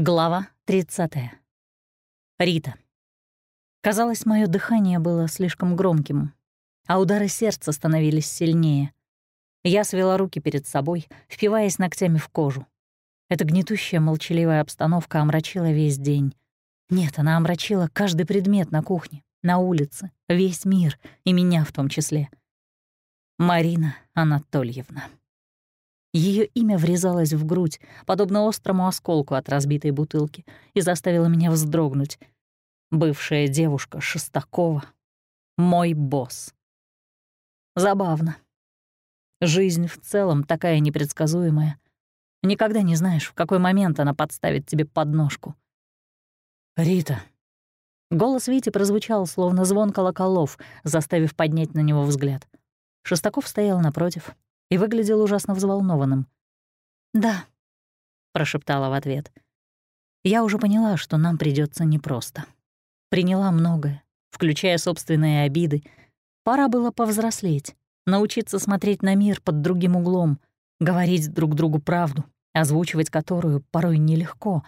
Глава 30. Рита. Казалось, мое дыхание было слишком громким, а удары сердца становились сильнее. Я свела руки перед собой, впиваясь ногтями в кожу. Эта гнетущая молчаливая обстановка омрачила весь день. Нет, она омрачила каждый предмет на кухне, на улице, весь мир, и меня в том числе. Марина Анатольевна. Ее имя врезалось в грудь, подобно острому осколку от разбитой бутылки, и заставило меня вздрогнуть. Бывшая девушка Шестакова. Мой босс. Забавно. Жизнь в целом такая непредсказуемая. Никогда не знаешь, в какой момент она подставит тебе подножку. «Рита». Голос Вити прозвучал, словно звон колоколов, заставив поднять на него взгляд. Шестаков стоял напротив, и выглядел ужасно взволнованным. «Да», — прошептала в ответ. «Я уже поняла, что нам придется непросто. Приняла многое, включая собственные обиды. Пора было повзрослеть, научиться смотреть на мир под другим углом, говорить друг другу правду, озвучивать которую порой нелегко.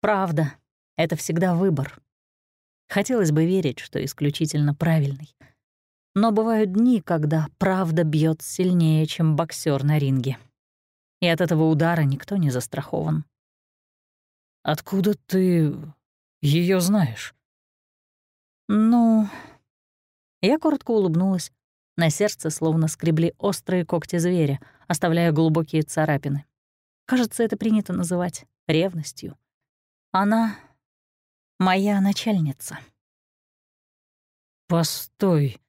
Правда — это всегда выбор. Хотелось бы верить, что исключительно правильный — но бывают дни, когда правда бьет сильнее, чем боксер на ринге. И от этого удара никто не застрахован. «Откуда ты ее знаешь?» «Ну...» Я коротко улыбнулась. На сердце словно скребли острые когти зверя, оставляя глубокие царапины. Кажется, это принято называть ревностью. Она — моя начальница. «Постой»,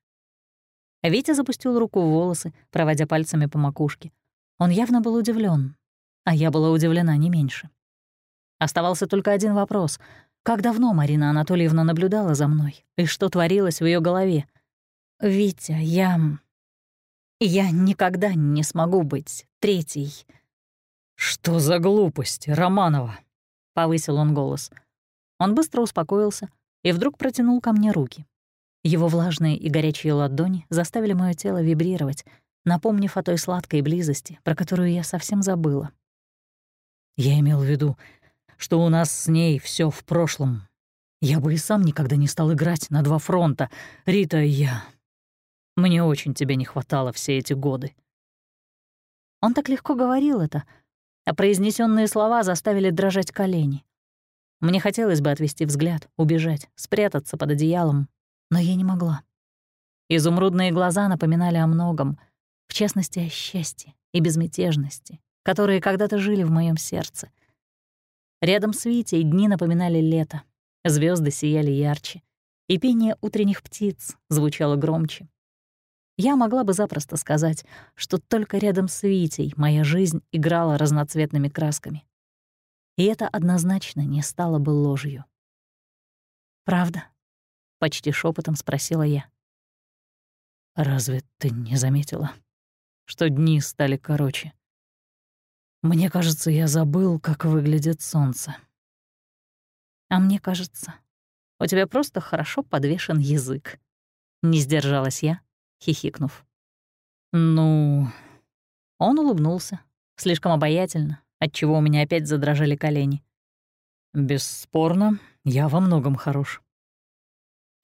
Витя запустил руку в волосы, проводя пальцами по макушке. Он явно был удивлен, а я была удивлена не меньше. Оставался только один вопрос. Как давно Марина Анатольевна наблюдала за мной? И что творилось в ее голове? «Витя, я... я никогда не смогу быть третьей». «Что за глупость, Романова?» — повысил он голос. Он быстро успокоился и вдруг протянул ко мне руки. Его влажные и горячие ладони заставили мое тело вибрировать, напомнив о той сладкой близости, про которую я совсем забыла. Я имел в виду, что у нас с ней все в прошлом. Я бы и сам никогда не стал играть на два фронта. Рита, я... Мне очень тебя не хватало все эти годы. Он так легко говорил это, а произнесенные слова заставили дрожать колени. Мне хотелось бы отвести взгляд, убежать, спрятаться под одеялом, но я не могла. Изумрудные глаза напоминали о многом, в частности, о счастье и безмятежности, которые когда-то жили в моем сердце. Рядом с Витей дни напоминали лето, звезды сияли ярче, и пение утренних птиц звучало громче. Я могла бы запросто сказать, что только рядом с Витей моя жизнь играла разноцветными красками. И это однозначно не стало бы ложью. «Правда?» — почти шепотом спросила я. «Разве ты не заметила, что дни стали короче? Мне кажется, я забыл, как выглядит солнце». «А мне кажется, у тебя просто хорошо подвешен язык», — не сдержалась я, хихикнув. «Ну...» Он улыбнулся, слишком обаятельно, отчего у меня опять задрожали колени. «Бесспорно, я во многом хорош.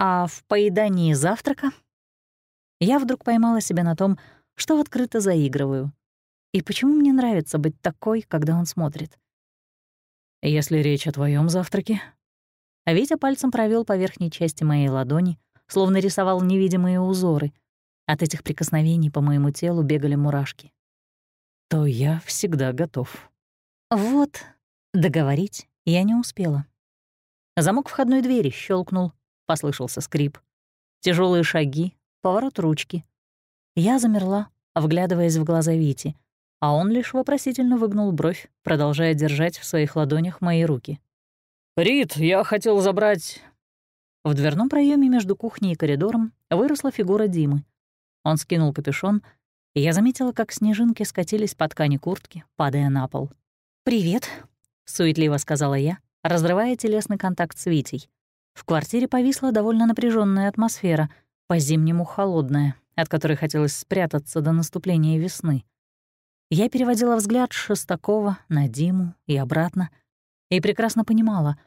А в поедании завтрака я вдруг поймала себя на том, что открыто заигрываю. И почему мне нравится быть такой, когда он смотрит? Если речь о твоем завтраке. А Витя пальцем провел по верхней части моей ладони, словно рисовал невидимые узоры. От этих прикосновений по моему телу бегали мурашки. То я всегда готов. Вот, договорить я не успела. Замок входной двери щелкнул, Послышался скрип. Тяжелые шаги, поворот ручки. Я замерла, вглядываясь в глаза Вити, а он лишь вопросительно выгнул бровь, продолжая держать в своих ладонях мои руки. «Рит, я хотел забрать...» В дверном проеме между кухней и коридором выросла фигура Димы. Он скинул капюшон, и я заметила, как снежинки скатились по ткани куртки, падая на пол. «Привет», — суетливо сказала я, разрывая телесный контакт с Витей. В квартире повисла довольно напряженная атмосфера, по-зимнему холодная, от которой хотелось спрятаться до наступления весны. Я переводила взгляд Шестакова на Диму и обратно, и прекрасно понимала,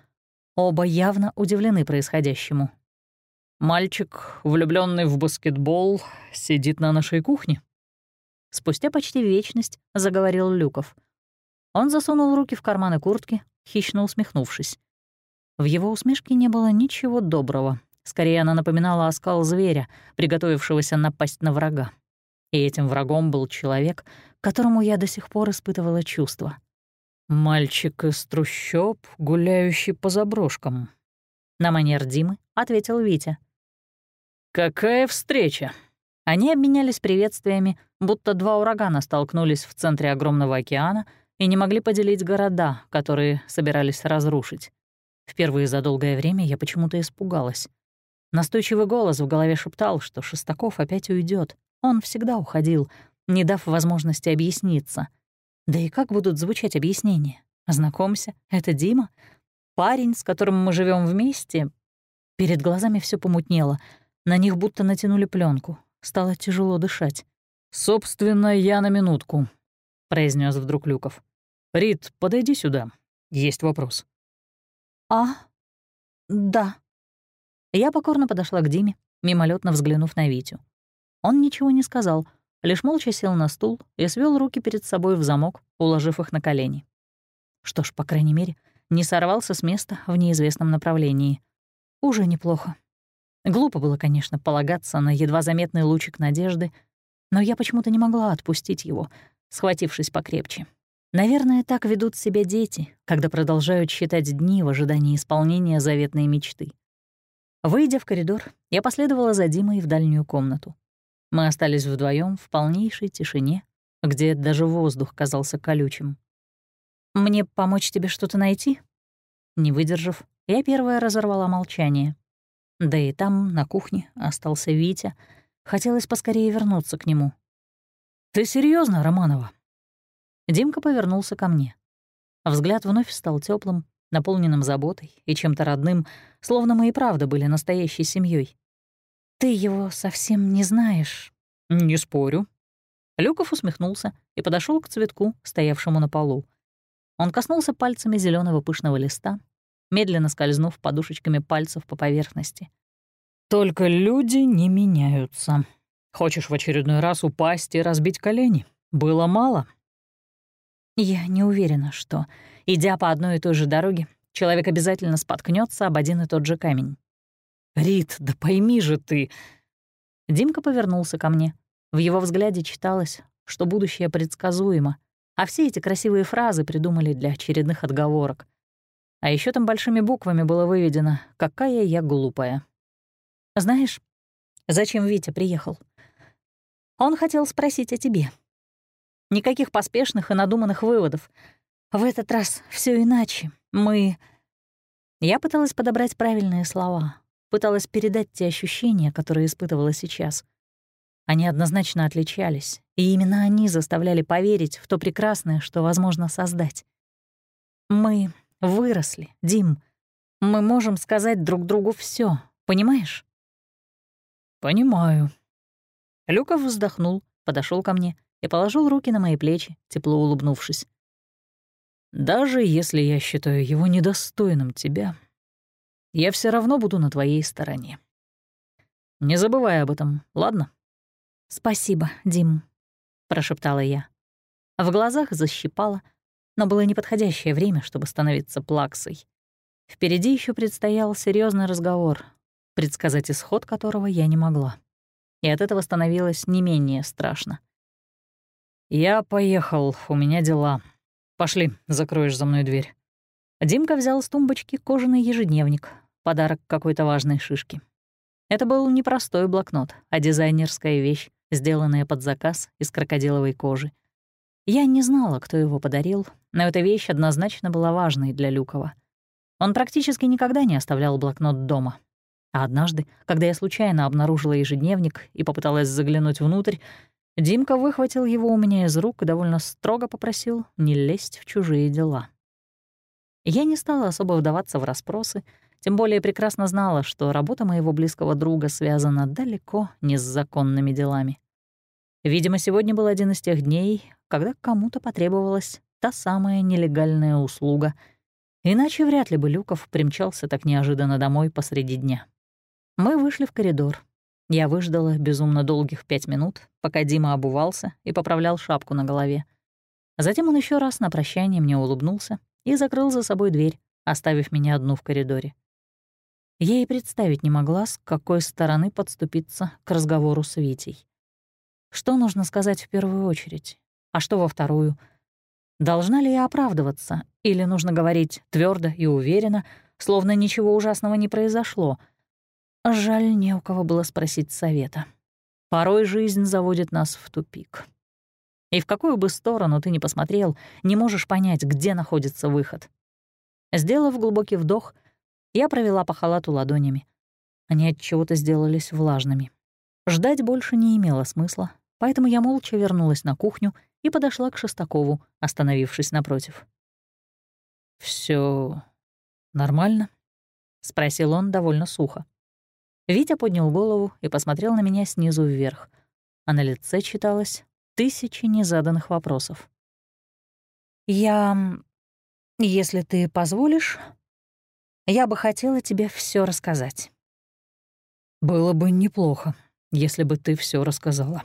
оба явно удивлены происходящему. «Мальчик, влюбленный в баскетбол, сидит на нашей кухне?» Спустя почти вечность заговорил Люков. Он засунул руки в карманы куртки, хищно усмехнувшись. В его усмешке не было ничего доброго. Скорее, она напоминала оскал зверя, приготовившегося напасть на врага. И этим врагом был человек, которому я до сих пор испытывала чувства. «Мальчик из трущоб, гуляющий по заброшкам», — на манер Димы ответил Витя. «Какая встреча!» Они обменялись приветствиями, будто два урагана столкнулись в центре огромного океана и не могли поделить города, которые собирались разрушить. Впервые за долгое время я почему-то испугалась. Настойчивый голос в голове шептал, что Шестаков опять уйдет. Он всегда уходил, не дав возможности объясниться. Да и как будут звучать объяснения? Знакомься, это Дима, парень, с которым мы живем вместе. Перед глазами все помутнело, на них будто натянули пленку. Стало тяжело дышать. «Собственно, я на минутку», — произнес вдруг Люков. «Рит, подойди сюда. Есть вопрос». «А? Да». Я покорно подошла к Диме, мимолетно взглянув на Витю. Он ничего не сказал, лишь молча сел на стул и свел руки перед собой в замок, уложив их на колени. Что ж, по крайней мере, не сорвался с места в неизвестном направлении. Уже неплохо. Глупо было, конечно, полагаться на едва заметный лучик надежды, но я почему-то не могла отпустить его, схватившись покрепче. Наверное, так ведут себя дети, когда продолжают считать дни в ожидании исполнения заветной мечты. Выйдя в коридор, я последовала за Димой в дальнюю комнату. Мы остались вдвоем в полнейшей тишине, где даже воздух казался колючим. «Мне помочь тебе что-то найти?» Не выдержав, я первая разорвала молчание. Да и там, на кухне, остался Витя. Хотелось поскорее вернуться к нему. «Ты серьезно, Романова?» Димка повернулся ко мне. Взгляд вновь стал теплым, наполненным заботой и чем-то родным, словно мы и правда были настоящей семьей. «Ты его совсем не знаешь». «Не спорю». Люков усмехнулся и подошел к цветку, стоявшему на полу. Он коснулся пальцами зеленого пышного листа, медленно скользнув подушечками пальцев по поверхности. «Только люди не меняются. Хочешь в очередной раз упасть и разбить колени? Было мало?» Я не уверена, что, идя по одной и той же дороге, человек обязательно споткнется об один и тот же камень. «Рит, да пойми же ты!» Димка повернулся ко мне. В его взгляде читалось, что будущее предсказуемо, а все эти красивые фразы придумали для очередных отговорок. А еще там большими буквами было выведено «Какая я глупая». «Знаешь, зачем Витя приехал?» «Он хотел спросить о тебе. Никаких поспешных и надуманных выводов. В этот раз все иначе. Мы...» Я пыталась подобрать правильные слова, пыталась передать те ощущения, которые испытывала сейчас. Они однозначно отличались, и именно они заставляли поверить в то прекрасное, что возможно создать. Мы Выросли, Дим. Мы можем сказать друг другу все, понимаешь? Понимаю. Люков вздохнул, подошел ко мне и положил руки на мои плечи, тепло улыбнувшись. Даже если я считаю его недостойным тебя, я все равно буду на твоей стороне. Не забывай об этом, ладно? Спасибо, Дим, прошептала я. В глазах защипала, но было неподходящее время, чтобы становиться плаксой. Впереди еще предстоял серьезный разговор, предсказать исход которого я не могла. И от этого становилось не менее страшно. «Я поехал, у меня дела. Пошли, закроешь за мной дверь». Димка взял с тумбочки кожаный ежедневник, подарок какой-то важной шишки. Это был не простой блокнот, а дизайнерская вещь, сделанная под заказ из крокодиловой кожи — я не знала, кто его подарил, но эта вещь однозначно была важной для Люкова. Он практически никогда не оставлял блокнот дома. А однажды, когда я случайно обнаружила ежедневник и попыталась заглянуть внутрь, Димка выхватил его у меня из рук и довольно строго попросил не лезть в чужие дела. Я не стала особо вдаваться в расспросы, тем более прекрасно знала, что работа моего близкого друга связана далеко не с законными делами. Видимо, сегодня был один из тех дней, когда кому-то потребовалась та самая нелегальная услуга, Иначе вряд ли бы Люков примчался так неожиданно домой посреди дня. Мы вышли в коридор. Я выждала безумно долгих пять минут, пока Дима обувался и поправлял шапку на голове. Затем он еще раз на прощание мне улыбнулся и закрыл за собой дверь, оставив меня одну в коридоре. Я и представить не могла, с какой стороны подступиться к разговору с Витей. Что нужно сказать в первую очередь, а что во вторую — Должна ли я оправдываться, или нужно говорить твердо и уверенно, словно ничего ужасного не произошло? Жаль, не у кого было спросить совета. Порой жизнь заводит нас в тупик. И в какую бы сторону ты ни посмотрел, не можешь понять, где находится выход. Сделав глубокий вдох, я провела по халату ладонями. Они от чего-то сделались влажными. Ждать больше не имело смысла, поэтому я молча вернулась на кухню и подошла к Шестакову, остановившись напротив. Все нормально?» — спросил он довольно сухо. Витя поднял голову и посмотрел на меня снизу вверх, а на лице читалось тысячи незаданных вопросов. «Я... если ты позволишь, я бы хотела тебе все рассказать». «Было бы неплохо, если бы ты все рассказала»,